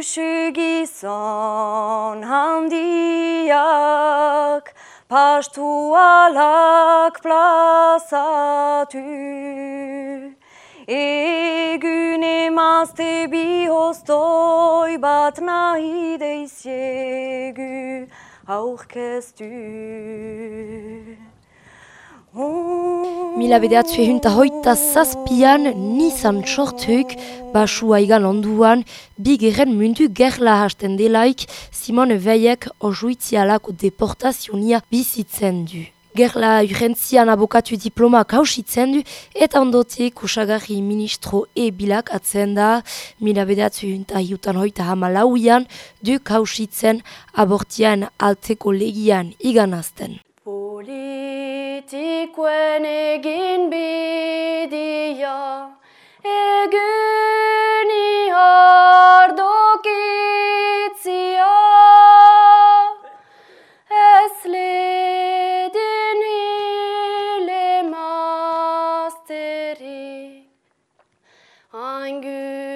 Usu gizon handiak Pastu alak plazatu. Egun emazte bihostoi bat nahi deiziegu aurkeztu Mila bedeatzu ehunta hoita zazpian nizan sortuk basua igan onduan bigeren mundu gerla hasten delaik Simone Veiek ojuitzialako deportazionia bizitzen du. Gerla urentzian abokatu diploma kausitzen du eta ondotik usagarri ministro e bilak atzen da mila bedeatzu ehunta hiutan hoita hamalauian du kausitzen abortian alteko legian iganazten. Politikoen egin bidia, eguni hardokitzia. Ez ledin hile mazterik, aingu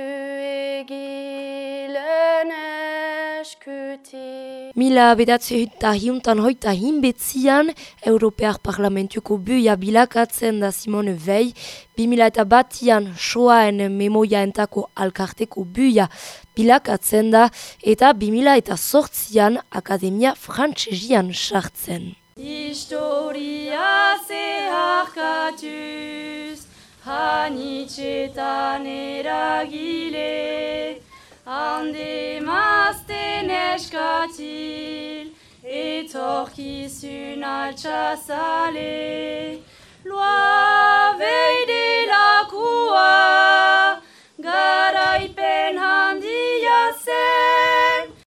eskutik. Mila bedatze eta hiuntan hoita hinbetzian, Europear Parlamentuko buia bilakatzen da Simone Vei, 2000 eta batian soaen memoia entako alkarteko buia bilakatzen da, eta 2000 eta sortzian Akademia Frantsezian sartzen. Historia zeharkatuz, hanitxetan eragile, mazten et torquis une alcha salée.